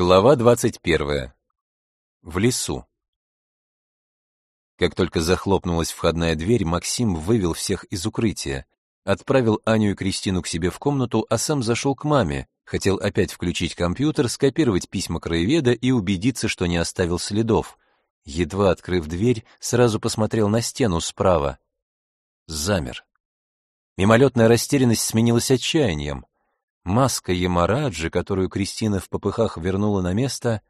Глава 21. В лесу. Как только захлопнулась входная дверь, Максим вывел всех из укрытия, отправил Аню и Кристину к себе в комнату, а сам зашел к маме, хотел опять включить компьютер, скопировать письма краеведа и убедиться, что не оставил следов. Едва открыв дверь, сразу посмотрел на стену справа. Замер. Мимолетная растерянность сменилась отчаянием. Маска Ямараджи, которую Кристина в попыхах вернула на место,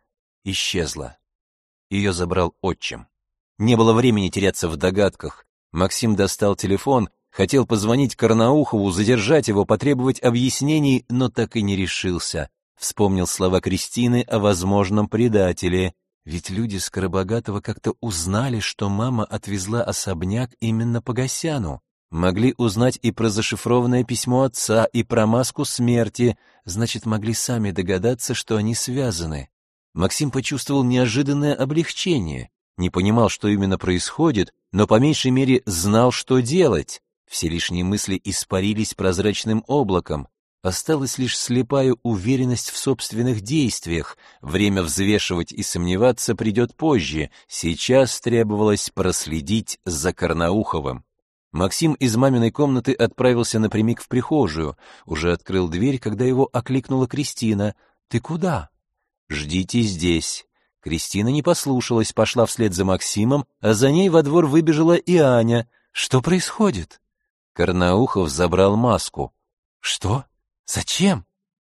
исчезла. Ее забрал отчим. Не было времени теряться в догадках. Максим достал телефон, хотел позвонить Карнаухову, задержать его, потребовать объяснений, но так и не решился. Вспомнил слова Кристины о возможном предателе. Ведь люди Скоробогатого как-то узнали, что мама отвезла особняк именно Погосяну. Могли узнать и про зашифрованное письмо отца, и про маску смерти, значит, могли сами догадаться, что они связаны. Максим почувствовал неожиданное облегчение, не понимал, что именно происходит, но по меньшей мере знал, что делать. Все лишние мысли испарились прозрачным облаком. Осталась лишь слепая уверенность в собственных действиях. Время взвешивать и сомневаться придет позже. Сейчас требовалось проследить за Карнауховым. Максим из маминой комнаты отправился напрямик в прихожую, уже открыл дверь, когда его окликнула Кристина. «Ты куда?» «Ждите здесь». Кристина не послушалась, пошла вслед за Максимом, а за ней во двор выбежала и Аня. «Что происходит?» Карнаухов забрал маску. «Что? Зачем?»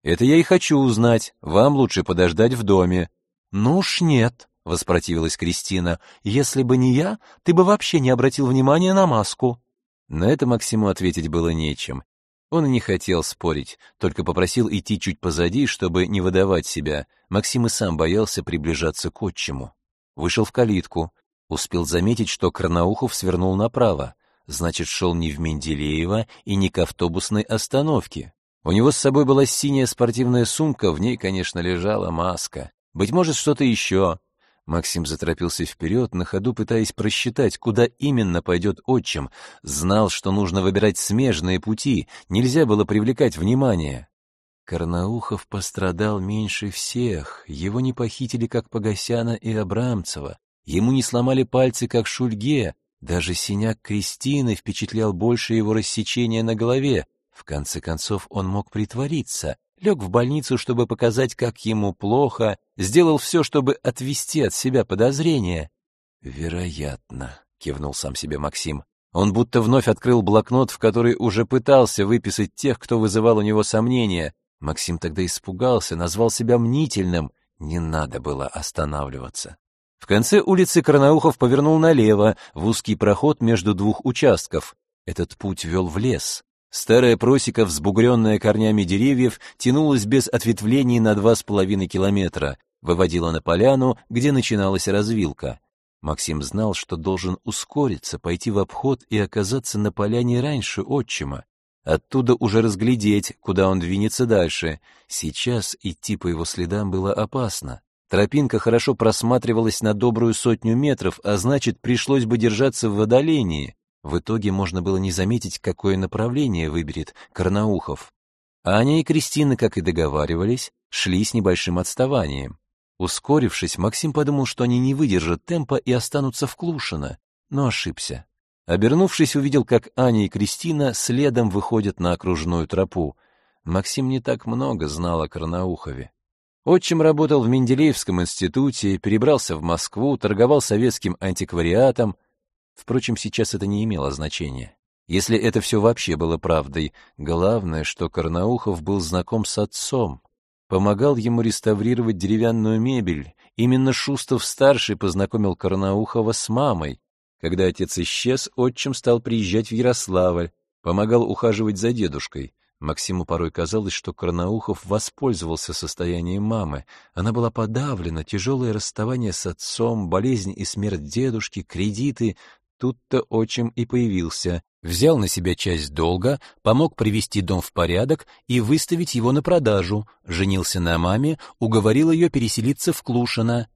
«Это я и хочу узнать. Вам лучше подождать в доме». «Ну уж нет», — воспротивилась Кристина. «Если бы не я, ты бы вообще не обратил внимания на маску». На это Максиму ответить было нечем. Он и не хотел спорить, только попросил идти чуть позади, чтобы не выдавать себя. Максим и сам боялся приближаться к отчиму. Вышел в калитку, успел заметить, что Карнаухов свернул направо, значит, шел не в Менделеево и не к автобусной остановке. У него с собой была синяя спортивная сумка, в ней, конечно, лежала маска. Быть может, что-то еще. Максим заторопился вперед, на ходу пытаясь просчитать, куда именно пойдет отчим. Знал, что нужно выбирать смежные пути, нельзя было привлекать внимание. Карнаухов пострадал меньше всех, его не похитили, как Погосяна и Абрамцева, ему не сломали пальцы, как Шульге, даже синяк Кристины впечатлял больше его рассечения на голове. В конце концов, он мог притвориться, лег в больницу, чтобы показать, как ему плохо, сделал все, чтобы отвести от себя подозрения. «Вероятно», — кивнул сам себе Максим. Он будто вновь открыл блокнот, в который уже пытался выписать тех, кто вызывал у него сомнения. Максим тогда испугался, назвал себя мнительным. Не надо было останавливаться. В конце улицы Карнаухов повернул налево, в узкий проход между двух участков. Этот путь вел в лес. Старая просека, взбугренная корнями деревьев, тянулась без ответвлений на два с половиной километра, выводила на поляну, где начиналась развилка. Максим знал, что должен ускориться, пойти в обход и оказаться на поляне раньше отчима. Оттуда уже разглядеть, куда он двинется дальше. Сейчас идти по его следам было опасно. Тропинка хорошо просматривалась на добрую сотню метров, а значит, пришлось бы держаться в водолении. В итоге можно было не заметить, какое направление выберет Карнаухов. Аня и Кристина, как и договаривались, шли с небольшим отставанием. Ускорившись, Максим подумал, что они не выдержат темпа и останутся в Клушино, но ошибся. Обернувшись, увидел, как Аня и Кристина следом выходят на окружную тропу. Максим не так много знал о Карнаухове. Отчим работал в Менделеевском институте, перебрался в Москву, торговал советским антиквариатом, Впрочем, сейчас это не имело значения. Если это все вообще было правдой, главное, что Карнаухов был знаком с отцом, помогал ему реставрировать деревянную мебель. Именно Шустов-старший познакомил Карнаухова с мамой. Когда отец исчез, отчим стал приезжать в Ярославль, помогал ухаживать за дедушкой. Максиму порой казалось, что Карнаухов воспользовался состоянием мамы. Она была подавлена, тяжелое расставание с отцом, болезнь и смерть дедушки, кредиты, Тут-то отчим и появился, взял на себя часть долга, помог привести дом в порядок и выставить его на продажу, женился на маме, уговорил ее переселиться в Клушино.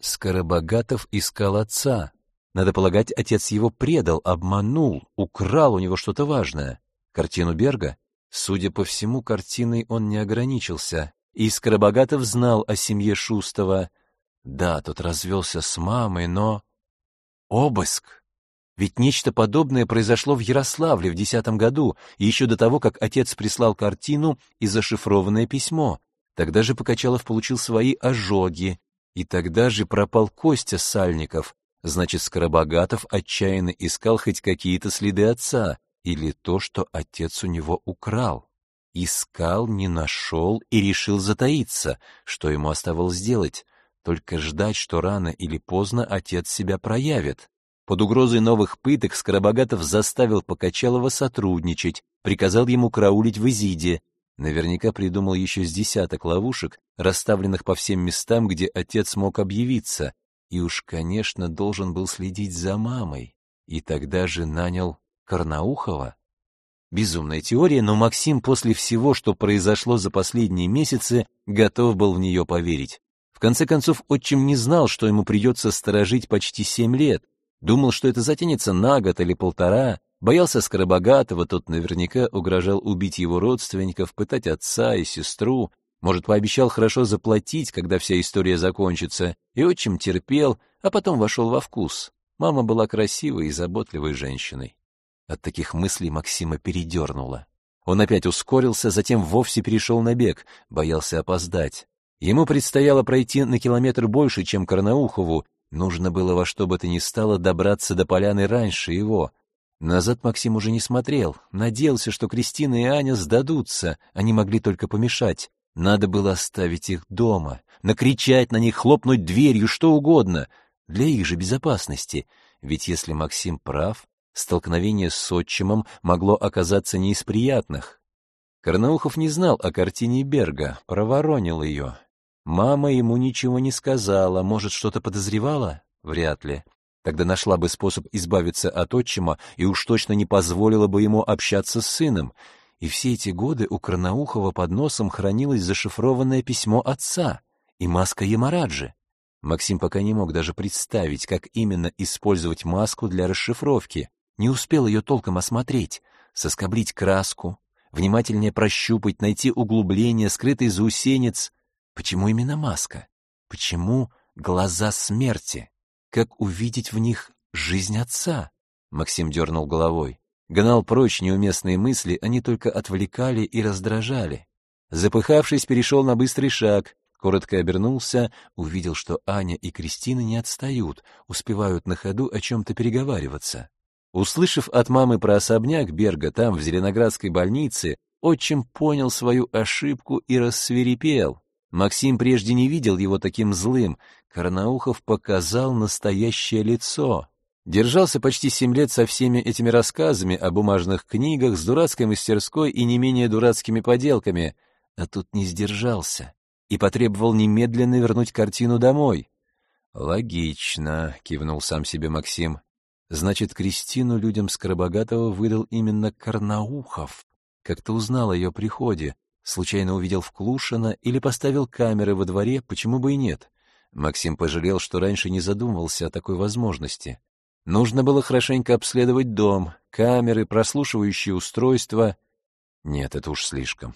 Скоробогатов искал отца. Надо полагать, отец его предал, обманул, украл у него что-то важное. Картину Берга? Судя по всему, картиной он не ограничился. и Скоробогатов знал о семье Шустова. Да, тот развелся с мамой, но... Обыск! Ведь нечто подобное произошло в Ярославле в десятом году, еще до того, как отец прислал картину и зашифрованное письмо. Тогда же Покачалов получил свои ожоги, и тогда же пропал Костя Сальников. Значит, Скоробогатов отчаянно искал хоть какие-то следы отца или то, что отец у него украл. Искал, не нашел и решил затаиться. Что ему оставалось делать? Только ждать, что рано или поздно отец себя проявит. Под угрозой новых пыток Скоробогатов заставил Покачалова сотрудничать, приказал ему караулить в Изиде. Наверняка придумал еще с десяток ловушек, расставленных по всем местам, где отец мог объявиться. И уж, конечно, должен был следить за мамой. И тогда же нанял Карнаухова. Безумная теория, но Максим после всего, что произошло за последние месяцы, готов был в нее поверить. В конце концов, отчим не знал, что ему придется сторожить почти семь лет, Думал, что это затянется на год или полтора, боялся Скоробогатого, тот наверняка угрожал убить его родственников, пытать отца и сестру, может, пообещал хорошо заплатить, когда вся история закончится, и отчим терпел, а потом вошел во вкус. Мама была красивой и заботливой женщиной. От таких мыслей Максима передернуло. Он опять ускорился, затем вовсе перешел на бег, боялся опоздать. Ему предстояло пройти на километр больше, чем Карнаухову, Нужно было во что бы то ни стало добраться до поляны раньше его. Назад Максим уже не смотрел, надеялся, что Кристина и Аня сдадутся, они могли только помешать. Надо было оставить их дома, накричать на них, хлопнуть дверью, что угодно, для их же безопасности. Ведь если Максим прав, столкновение с отчимом могло оказаться не из приятных. Карнаухов не знал о картине Берга, проворонил ее. Мама ему ничего не сказала, может, что-то подозревала? Вряд ли. Тогда нашла бы способ избавиться от отчима и уж точно не позволила бы ему общаться с сыном. И все эти годы у Карнаухова под носом хранилось зашифрованное письмо отца и маска Ямараджи. Максим пока не мог даже представить, как именно использовать маску для расшифровки. Не успел ее толком осмотреть, соскоблить краску, внимательнее прощупать, найти углубление, скрытый заусенец. Почему именно маска? Почему глаза смерти? Как увидеть в них жизнь отца? Максим дернул головой. Гнал прочь неуместные мысли, они только отвлекали и раздражали. Запыхавшись, перешел на быстрый шаг, коротко обернулся, увидел, что Аня и Кристина не отстают, успевают на ходу о чем-то переговариваться. Услышав от мамы про особняк Берга там, в Зеленоградской больнице, отчим понял свою ошибку и рассверепел. Максим прежде не видел его таким злым. Карнаухов показал настоящее лицо. Держался почти семь лет со всеми этими рассказами о бумажных книгах, с дурацкой мастерской и не менее дурацкими поделками, а тут не сдержался и потребовал немедленно вернуть картину домой. «Логично», — кивнул сам себе Максим. «Значит, Кристину людям Скоробогатого выдал именно Карнаухов. Как-то узнал о ее приходе, Случайно увидел в Клушино или поставил камеры во дворе, почему бы и нет? Максим пожалел, что раньше не задумывался о такой возможности. Нужно было хорошенько обследовать дом, камеры, прослушивающие устройства. Нет, это уж слишком.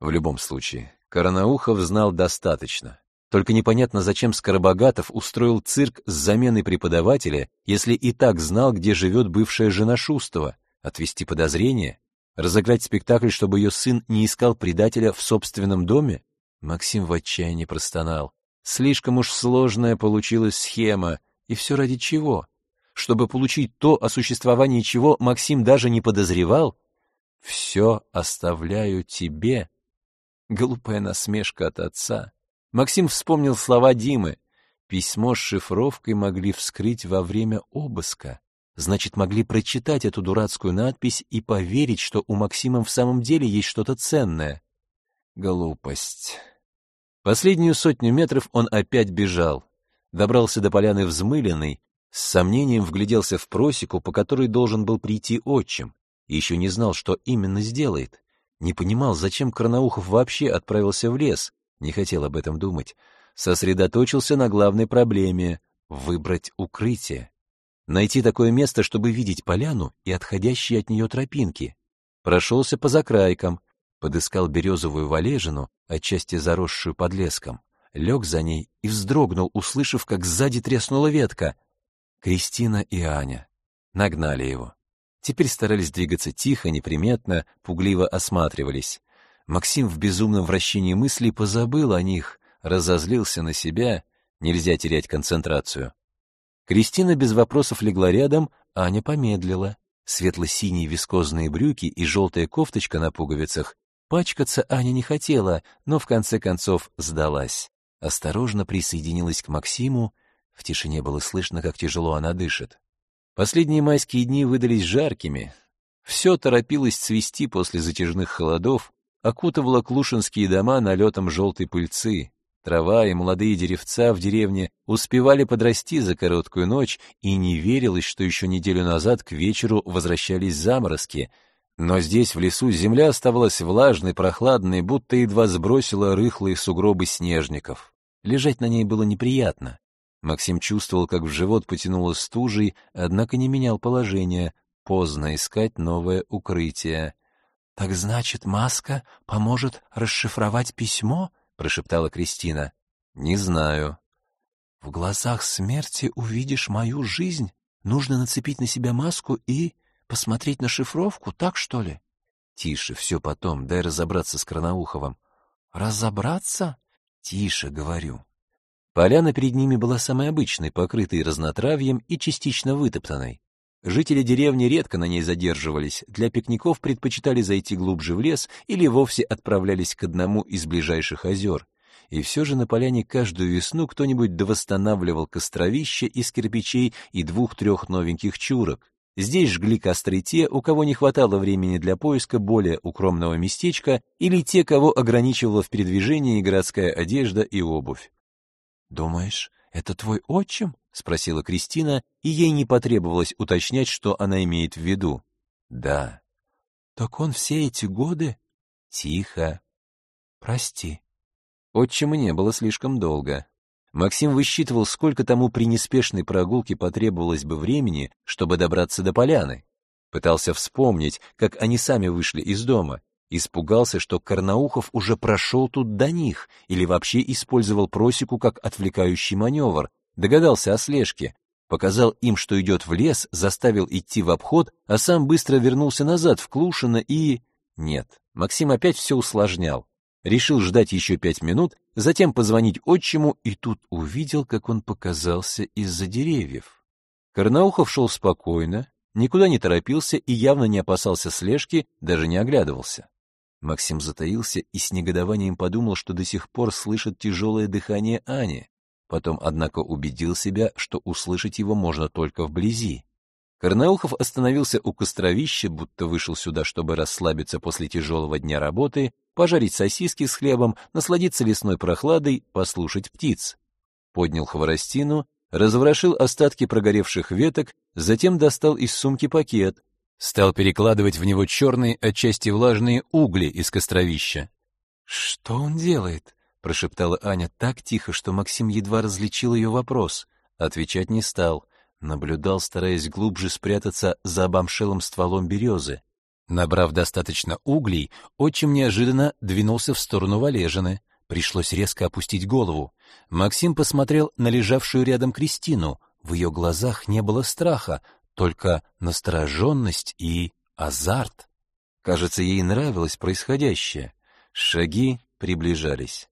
В любом случае, Коронаухов знал достаточно. Только непонятно, зачем Скоробогатов устроил цирк с заменой преподавателя, если и так знал, где живет бывшая жена Шустова. Отвести подозрения? Разыграть спектакль, чтобы ее сын не искал предателя в собственном доме? Максим в отчаянии простонал. Слишком уж сложная получилась схема. И все ради чего? Чтобы получить то, о существовании чего Максим даже не подозревал? «Все оставляю тебе». Глупая насмешка от отца. Максим вспомнил слова Димы. Письмо с шифровкой могли вскрыть во время обыска. Значит, могли прочитать эту дурацкую надпись и поверить, что у Максима в самом деле есть что-то ценное. Глупость. Последнюю сотню метров он опять бежал. Добрался до поляны взмыленной, с сомнением вгляделся в просеку, по которой должен был прийти отчим, еще не знал, что именно сделает. Не понимал, зачем Карнаухов вообще отправился в лес, не хотел об этом думать. Сосредоточился на главной проблеме — выбрать укрытие. Найти такое место, чтобы видеть поляну и отходящие от нее тропинки. Прошелся по закрайкам. подыскал березовую валежину, отчасти заросшую под леском, лег за ней и вздрогнул, услышав, как сзади треснула ветка. Кристина и Аня нагнали его. Теперь старались двигаться тихо, неприметно, пугливо осматривались. Максим в безумном вращении мыслей позабыл о них, разозлился на себя, нельзя терять концентрацию. Кристина без вопросов легла рядом, Аня помедлила. Светло-синие вискозные брюки и желтая кофточка на пуговицах Пачкаться Аня не хотела, но в конце концов сдалась. Осторожно присоединилась к Максиму, в тишине было слышно, как тяжело она дышит. Последние майские дни выдались жаркими. Все торопилось цвести после затяжных холодов, окутывало клушинские дома налетом желтой пыльцы. Трава и молодые деревца в деревне успевали подрасти за короткую ночь, и не верилось, что еще неделю назад к вечеру возвращались заморозки — но здесь, в лесу, земля оставалась влажной, прохладной, будто едва сбросила рыхлые сугробы снежников. Лежать на ней было неприятно. Максим чувствовал, как в живот потянуло стужей, однако не менял положение. Поздно искать новое укрытие. — Так значит, маска поможет расшифровать письмо? — прошептала Кристина. — Не знаю. — В глазах смерти увидишь мою жизнь. Нужно нацепить на себя маску и... Посмотреть на шифровку, так что ли? Тише, все потом, дай разобраться с Кранауховым. Разобраться? Тише, говорю. Поляна перед ними была самой обычной, покрытой разнотравьем и частично вытоптанной. Жители деревни редко на ней задерживались, для пикников предпочитали зайти глубже в лес или вовсе отправлялись к одному из ближайших озер. И все же на поляне каждую весну кто-нибудь довосстанавливал костровище из кирпичей и двух-трех новеньких чурок. Здесь жгли костры те, у кого не хватало времени для поиска более укромного местечка, или те, кого ограничивала в передвижении городская одежда и обувь. «Думаешь, это твой отчим?» — спросила Кристина, и ей не потребовалось уточнять, что она имеет в виду. «Да». «Так он все эти годы?» «Тихо». «Прости». Отчима не было слишком долго. Максим высчитывал, сколько тому при неспешной прогулке потребовалось бы времени, чтобы добраться до поляны. Пытался вспомнить, как они сами вышли из дома. Испугался, что Карнаухов уже прошел тут до них или вообще использовал просеку как отвлекающий маневр. Догадался о слежке. Показал им, что идет в лес, заставил идти в обход, а сам быстро вернулся назад в Клушино и... Нет, Максим опять все усложнял. Решил ждать еще пять минут, затем позвонить отчиму, и тут увидел, как он показался из-за деревьев. Карнаухов шел спокойно, никуда не торопился и явно не опасался слежки, даже не оглядывался. Максим затаился и с негодованием подумал, что до сих пор слышит тяжелое дыхание Ани. Потом, однако, убедил себя, что услышать его можно только вблизи. Карнаухов остановился у костровища, будто вышел сюда, чтобы расслабиться после тяжелого дня работы, пожарить сосиски с хлебом, насладиться лесной прохладой, послушать птиц. Поднял хворостину, разворошил остатки прогоревших веток, затем достал из сумки пакет, стал перекладывать в него черные, отчасти влажные угли из костровища. «Что он делает?» — прошептала Аня так тихо, что Максим едва различил ее вопрос. Отвечать не стал, наблюдал, стараясь глубже спрятаться за обомшелым стволом березы. Набрав достаточно углей, отчим неожиданно двинулся в сторону Валежины. Пришлось резко опустить голову. Максим посмотрел на лежавшую рядом Кристину. В ее глазах не было страха, только настороженность и азарт. Кажется, ей нравилось происходящее. Шаги приближались.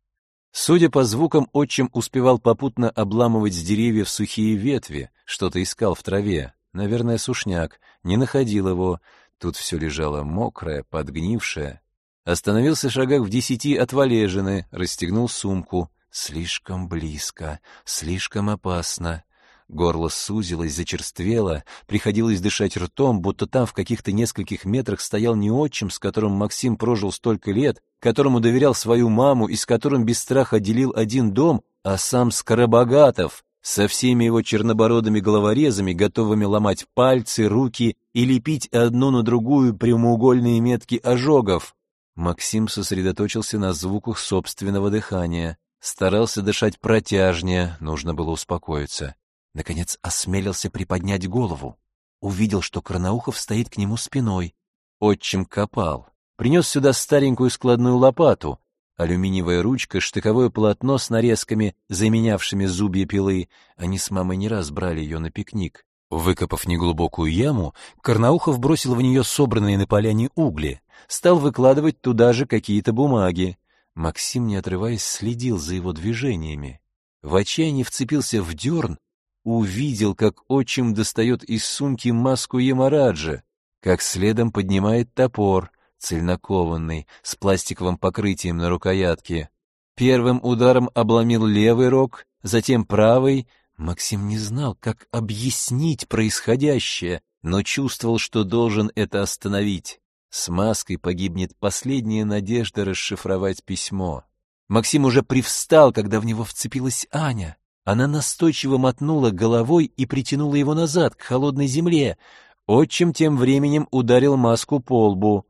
Судя по звукам, отчим успевал попутно обламывать с деревьев сухие ветви, что-то искал в траве. Наверное, сушняк. Не находил его. Тут все лежало мокрое, подгнившее. Остановился в шагах в десяти от валежины, расстегнул сумку. Слишком близко, слишком опасно. Горло сузилось, зачерствело, приходилось дышать ртом, будто там в каких-то нескольких метрах стоял не отчим, с которым Максим прожил столько лет, которому доверял свою маму и с которым без страха делил один дом, а сам Скоробогатов, со всеми его чернобородыми головорезами, готовыми ломать пальцы, руки и лепить одну на другую прямоугольные метки ожогов. Максим сосредоточился на звуках собственного дыхания. Старался дышать протяжнее, нужно было успокоиться. Наконец осмелился приподнять голову. Увидел, что Карнаухов стоит к нему спиной. Отчим копал. принес сюда старенькую складную лопату, алюминиевая ручка, штыковое полотно с нарезками, заменявшими зубья пилы. Они с мамой не раз брали ее на пикник. Выкопав неглубокую яму, Карнаухов бросил в нее собранные на поляне угли, стал выкладывать туда же какие-то бумаги. Максим, не отрываясь, следил за его движениями. В отчаянии вцепился в дерн, увидел, как отчим достает из сумки маску Ямараджа, как следом поднимает топор, цельнокованный, с пластиковым покрытием на рукоятке. Первым ударом обломил левый рог, затем правый. Максим не знал, как объяснить происходящее, но чувствовал, что должен это остановить. С маской погибнет последняя надежда расшифровать письмо. Максим уже привстал, когда в него вцепилась Аня. Она настойчиво мотнула головой и притянула его назад, к холодной земле. Отчим тем временем ударил маску по лбу.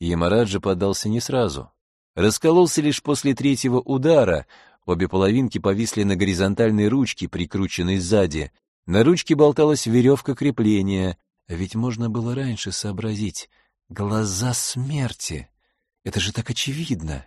Ямараджа поддался не сразу. Раскололся лишь после третьего удара. Обе половинки повисли на горизонтальной ручке, прикрученной сзади. На ручке болталась веревка крепления. А ведь можно было раньше сообразить. Глаза смерти. Это же так очевидно.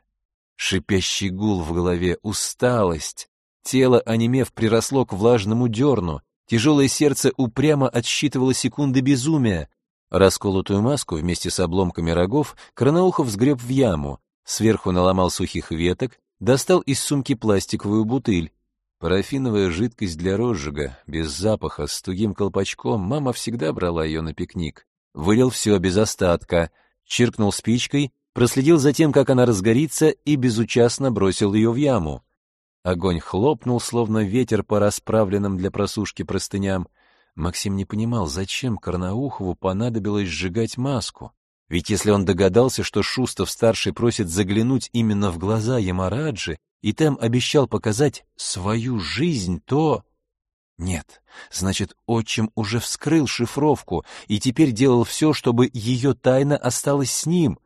Шипящий гул в голове, усталость. Тело, онемев, приросло к влажному дерну. Тяжелое сердце упрямо отсчитывало секунды безумия. Расколотую маску вместе с обломками рогов Карнаухов сгреб в яму, сверху наломал сухих веток, достал из сумки пластиковую бутыль. Парафиновая жидкость для розжига, без запаха, с тугим колпачком, мама всегда брала ее на пикник. Вылил все без остатка, чиркнул спичкой, проследил за тем, как она разгорится, и безучастно бросил ее в яму. Огонь хлопнул, словно ветер по расправленным для просушки простыням — Максим не понимал, зачем Карнаухову понадобилось сжигать маску. Ведь если он догадался, что Шустов-старший просит заглянуть именно в глаза Ямараджи, и там обещал показать свою жизнь, то... Нет, значит, отчим уже вскрыл шифровку и теперь делал все, чтобы ее тайна осталась с ним.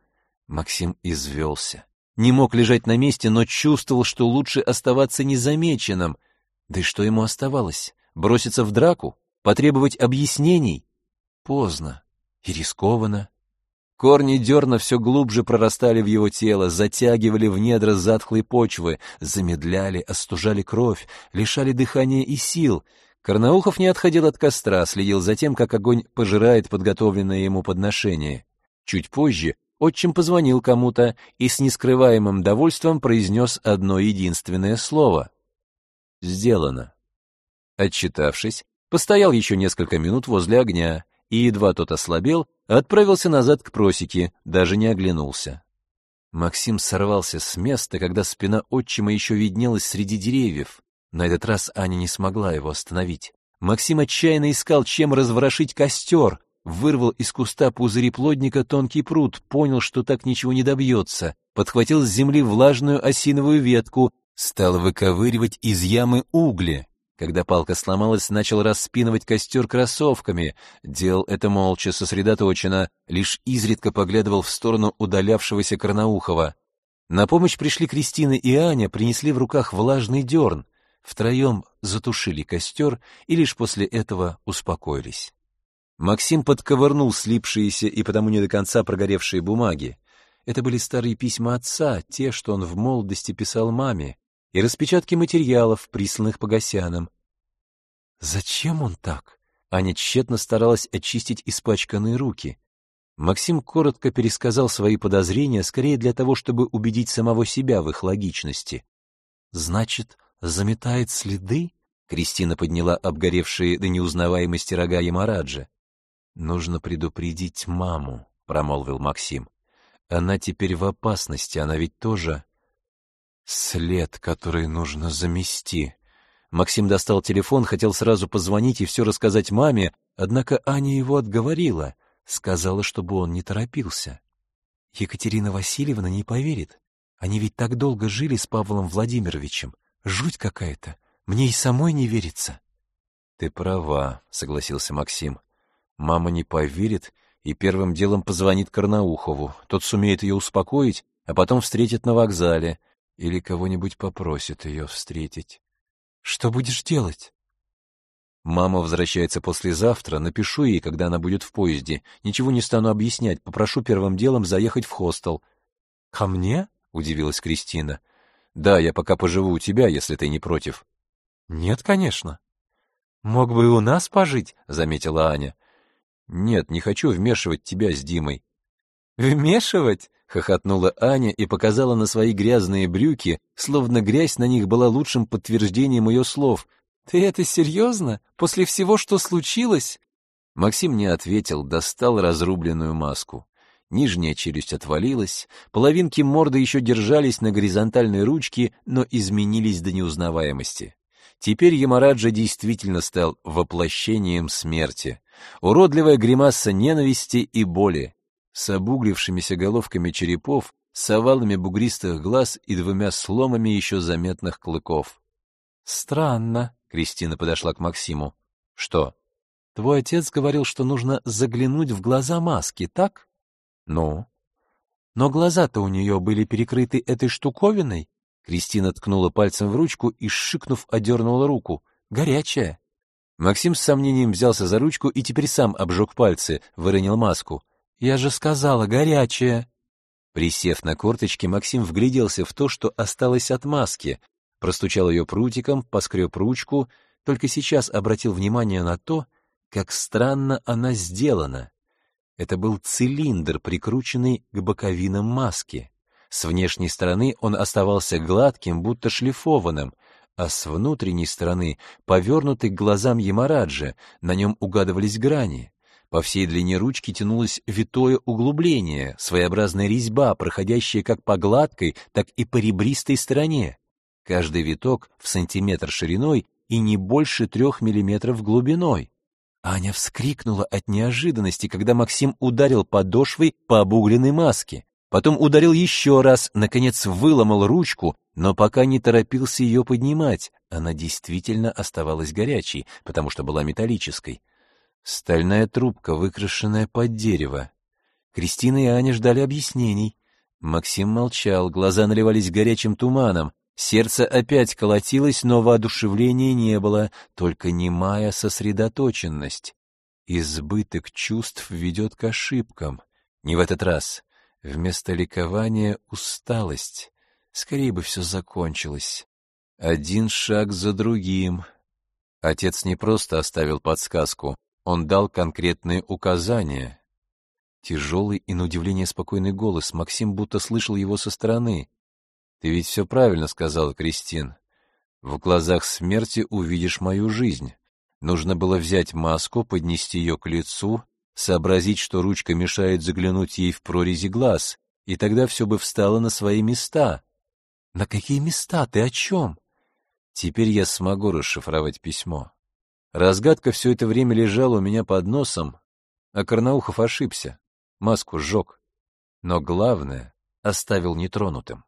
Максим извелся. Не мог лежать на месте, но чувствовал, что лучше оставаться незамеченным. Да и что ему оставалось? Броситься в драку? Потребовать объяснений? Поздно и рискованно. Корни дерна все глубже прорастали в его тело, затягивали в недра затхлой почвы, замедляли, остужали кровь, лишали дыхания и сил. Карнаухов не отходил от костра, следил за тем, как огонь пожирает подготовленное ему подношение. Чуть позже отчим позвонил кому-то и с нескрываемым довольством произнес одно единственное слово. «Сделано». Отчитавшись, Постоял еще несколько минут возле огня, и едва тот ослабел, отправился назад к просеке, даже не оглянулся. Максим сорвался с места, когда спина отчима еще виднелась среди деревьев. На этот раз Аня не смогла его остановить. Максим отчаянно искал, чем разворошить костер, вырвал из куста пузыри плодника тонкий пруд, понял, что так ничего не добьется, подхватил с земли влажную осиновую ветку, стал выковыривать из ямы угли, когда палка сломалась, начал распинывать костер кроссовками. Делал это молча, сосредоточенно, лишь изредка поглядывал в сторону удалявшегося Карнаухова. На помощь пришли Кристина и Аня, принесли в руках влажный дерн. Втроем затушили костер и лишь после этого успокоились. Максим подковырнул слипшиеся и потому не до конца прогоревшие бумаги. Это были старые письма отца, те, что он в молодости писал маме и распечатки материалов, присланных Погосяном. Зачем он так? Аня тщетно старалась очистить испачканные руки. Максим коротко пересказал свои подозрения, скорее для того, чтобы убедить самого себя в их логичности. «Значит, заметает следы?» Кристина подняла обгоревшие до неузнаваемости рога Ямараджа. «Нужно предупредить маму», — промолвил Максим. «Она теперь в опасности, она ведь тоже...» След, который нужно замести. Максим достал телефон, хотел сразу позвонить и все рассказать маме, однако Аня его отговорила, сказала, чтобы он не торопился. Екатерина Васильевна не поверит. Они ведь так долго жили с Павлом Владимировичем. Жуть какая-то. Мне и самой не верится. Ты права, согласился Максим. Мама не поверит и первым делом позвонит Карнаухову. Тот сумеет ее успокоить, а потом встретит на вокзале или кого-нибудь попросит ее встретить. Что будешь делать? Мама возвращается послезавтра, напишу ей, когда она будет в поезде. Ничего не стану объяснять, попрошу первым делом заехать в хостел. Ко мне? удивилась Кристина. Да, я пока поживу у тебя, если ты не против. Нет, конечно. Мог бы и у нас пожить, заметила Аня. Нет, не хочу вмешивать тебя с Димой. Вмешивать? хохотнула Аня и показала на свои грязные брюки, словно грязь на них была лучшим подтверждением ее слов. Ты это серьезно? После всего, что случилось? Максим не ответил, достал разрубленную маску. Нижняя челюсть отвалилась, половинки морды еще держались на горизонтальной ручке, но изменились до неузнаваемости. Теперь Ямараджа действительно стал воплощением смерти. Уродливая гримаса ненависти и боли, с обуглившимися головками черепов, с овалами бугристых глаз и двумя сломами еще заметных клыков. «Странно», Кристина подошла к Максиму. Что? Твой отец говорил, что нужно заглянуть в глаза маски, так? Ну? Но глаза-то у нее были перекрыты этой штуковиной. Кристина ткнула пальцем в ручку и, шикнув, одернула руку. Горячая. Максим с сомнением взялся за ручку и теперь сам обжег пальцы, выронил маску. «Я же сказала, горячая!» Присев на корточки, Максим вгляделся в то, что осталось от маски, простучал ее прутиком, поскреб ручку, только сейчас обратил внимание на то, как странно она сделана. Это был цилиндр, прикрученный к боковинам маски. С внешней стороны он оставался гладким, будто шлифованным, а с внутренней стороны повернутый к глазам Ямараджа, на нем угадывались грани. По всей длине ручки тянулось витое углубление, своеобразная резьба, проходящая как по гладкой, так и по ребристой стороне каждый виток в сантиметр шириной и не больше трех миллиметров глубиной. Аня вскрикнула от неожиданности, когда Максим ударил подошвой по обугленной маске. Потом ударил еще раз, наконец выломал ручку, но пока не торопился ее поднимать. Она действительно оставалась горячей, потому что была металлической. Стальная трубка, выкрашенная под дерево. Кристина и Аня ждали объяснений. Максим молчал, глаза наливались горячим туманом. Сердце опять колотилось, но воодушевления не было, только немая сосредоточенность. Избыток чувств ведет к ошибкам. Не в этот раз. Вместо ликования — усталость. Скорее бы все закончилось. Один шаг за другим. Отец не просто оставил подсказку, он дал конкретные указания. Тяжелый и, на удивление, спокойный голос, Максим будто слышал его со стороны. Ты ведь все правильно сказала, Кристин. В глазах смерти увидишь мою жизнь. Нужно было взять маску, поднести ее к лицу, сообразить, что ручка мешает заглянуть ей в прорези глаз, и тогда все бы встало на свои места. На какие места? Ты о чем? Теперь я смогу расшифровать письмо. Разгадка все это время лежала у меня под носом, а Карнаухов ошибся, маску сжег. Но главное оставил нетронутым.